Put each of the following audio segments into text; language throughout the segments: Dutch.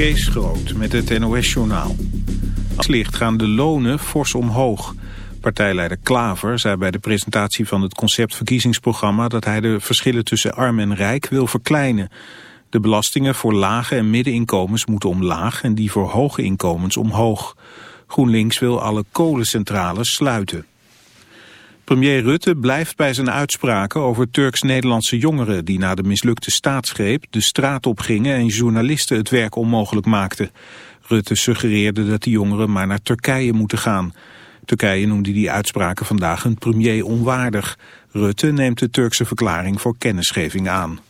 Kees Groot met het NOS-journaal. Als licht gaan de lonen fors omhoog. Partijleider Klaver zei bij de presentatie van het conceptverkiezingsprogramma... dat hij de verschillen tussen arm en rijk wil verkleinen. De belastingen voor lage en middeninkomens moeten omlaag... en die voor hoge inkomens omhoog. GroenLinks wil alle kolencentrales sluiten. Premier Rutte blijft bij zijn uitspraken over Turks-Nederlandse jongeren... die na de mislukte staatsgreep de straat opgingen en journalisten het werk onmogelijk maakten. Rutte suggereerde dat die jongeren maar naar Turkije moeten gaan. Turkije noemde die uitspraken vandaag een premier onwaardig. Rutte neemt de Turkse verklaring voor kennisgeving aan.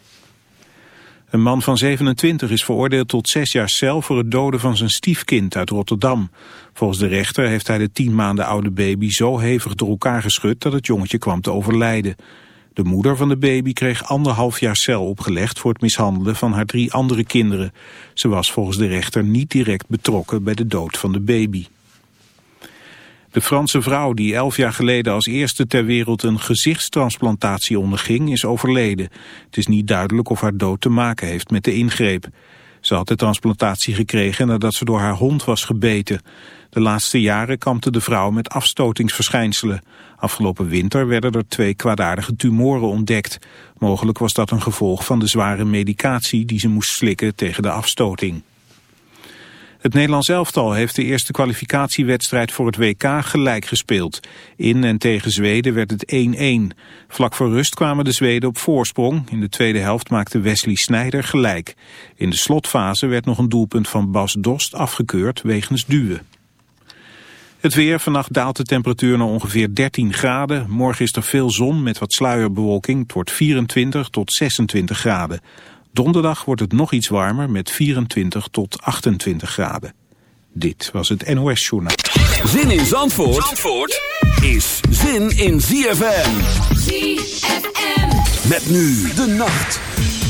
Een man van 27 is veroordeeld tot zes jaar cel voor het doden van zijn stiefkind uit Rotterdam. Volgens de rechter heeft hij de tien maanden oude baby zo hevig door elkaar geschud dat het jongetje kwam te overlijden. De moeder van de baby kreeg anderhalf jaar cel opgelegd voor het mishandelen van haar drie andere kinderen. Ze was volgens de rechter niet direct betrokken bij de dood van de baby. De Franse vrouw die elf jaar geleden als eerste ter wereld een gezichtstransplantatie onderging is overleden. Het is niet duidelijk of haar dood te maken heeft met de ingreep. Ze had de transplantatie gekregen nadat ze door haar hond was gebeten. De laatste jaren kampte de vrouw met afstotingsverschijnselen. Afgelopen winter werden er twee kwaadaardige tumoren ontdekt. Mogelijk was dat een gevolg van de zware medicatie die ze moest slikken tegen de afstoting. Het Nederlands elftal heeft de eerste kwalificatiewedstrijd voor het WK gelijk gespeeld. In en tegen Zweden werd het 1-1. Vlak voor rust kwamen de Zweden op voorsprong. In de tweede helft maakte Wesley Sneijder gelijk. In de slotfase werd nog een doelpunt van Bas Dost afgekeurd wegens duwen. Het weer, vannacht daalt de temperatuur naar ongeveer 13 graden. Morgen is er veel zon met wat sluierbewolking. Het wordt 24 tot 26 graden. Donderdag wordt het nog iets warmer met 24 tot 28 graden. Dit was het NOS Journaal. Zin in Zandvoort, Zandvoort is zin in ZFM. ZFM. Met nu de nacht.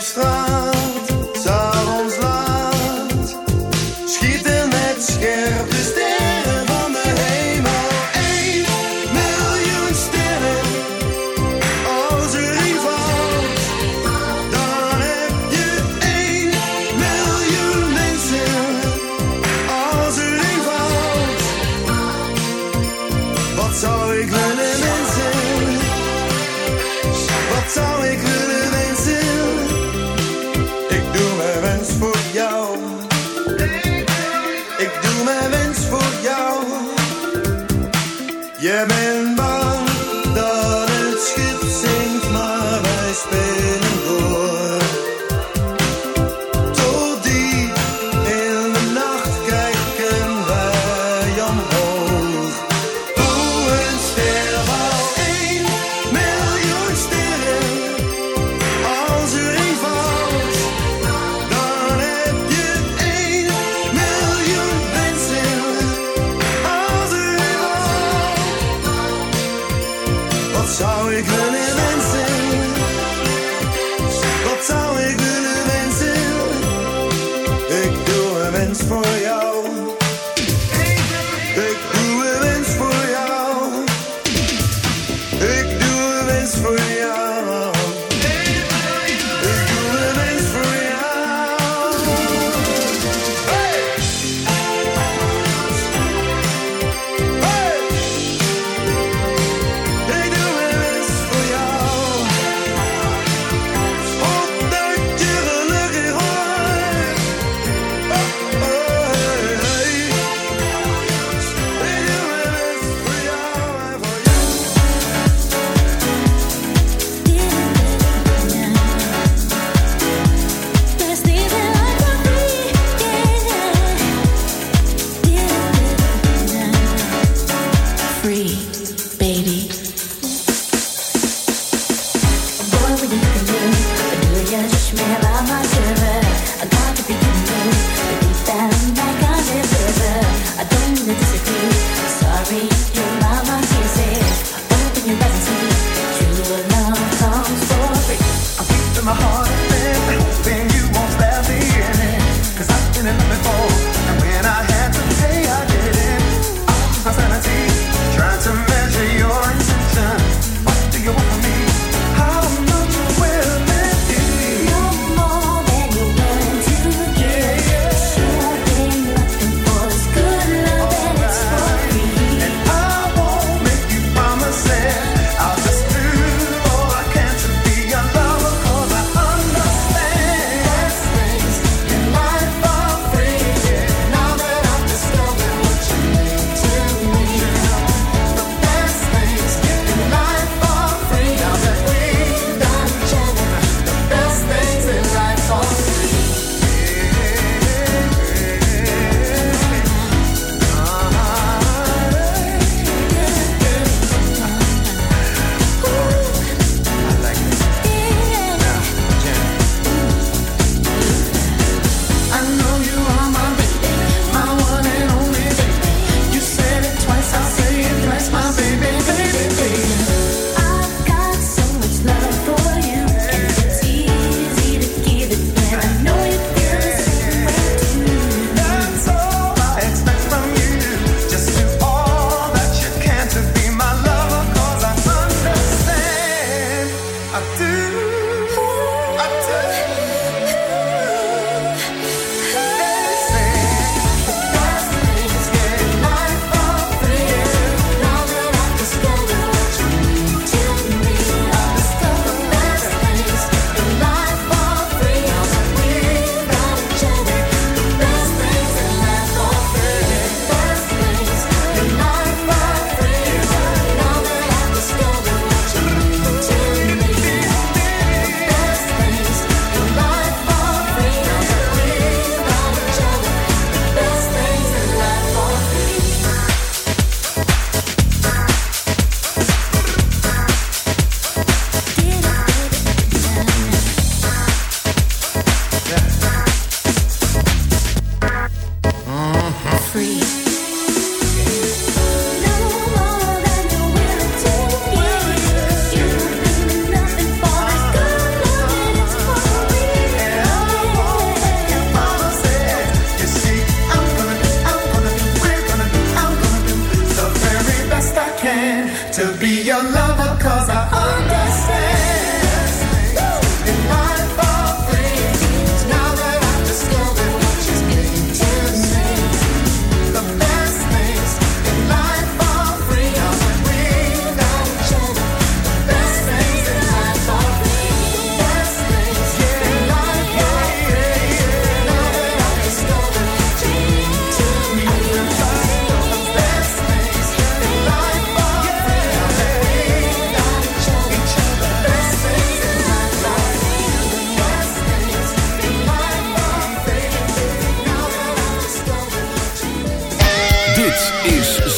op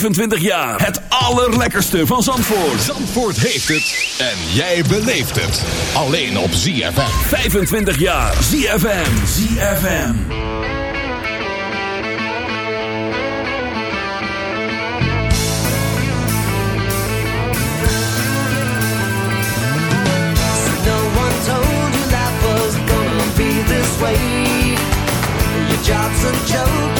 25 jaar. Het allerlekkerste van Zandvoort. Zandvoort heeft het. En jij beleeft het. Alleen op ZFM. 25 jaar. ZFM. ZFM. Told you was be this way. Job's a joke,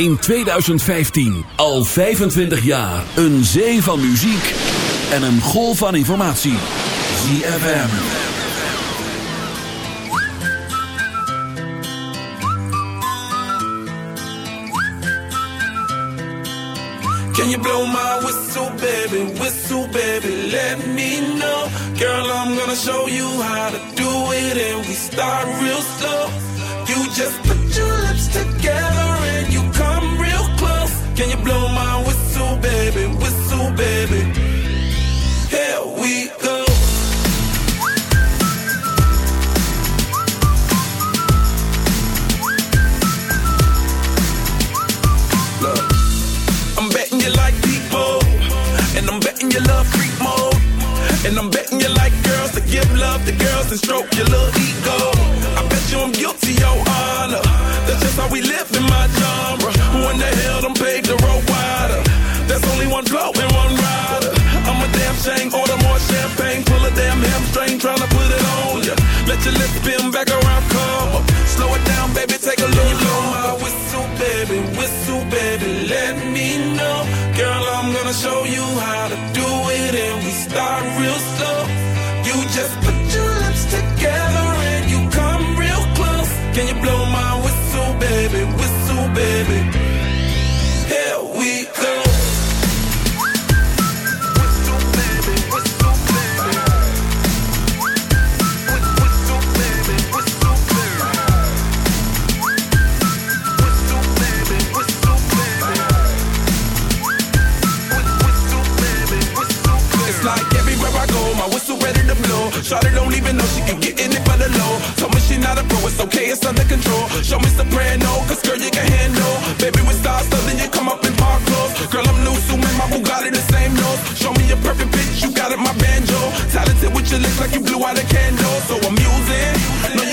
in 2015. Al 25 jaar. Een zee van muziek en een golf van informatie. ZFM. Can you blow my whistle, baby? Whistle, baby, let me know. Girl, I'm gonna show you how to do it. And we start real slow. up the girls and stroke your little ego. I bet you I'm guilty, your honor. That's just how we live in my the. It's okay, it's under control. Show me soprano, cause girl, you can handle. Baby, we stars, so then you come up in park clothes. Girl, I'm new, so man, my Bugatti the same nose. Show me a perfect pitch, you got it, my banjo. Talented with your lips, like you blew out a candle. So I'm using.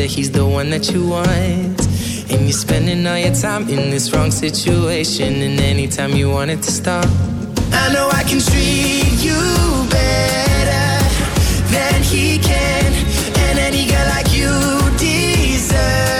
that he's the one that you want. And you're spending all your time in this wrong situation. And anytime you want it to stop, I know I can treat you better than he can. And any girl like you deserves.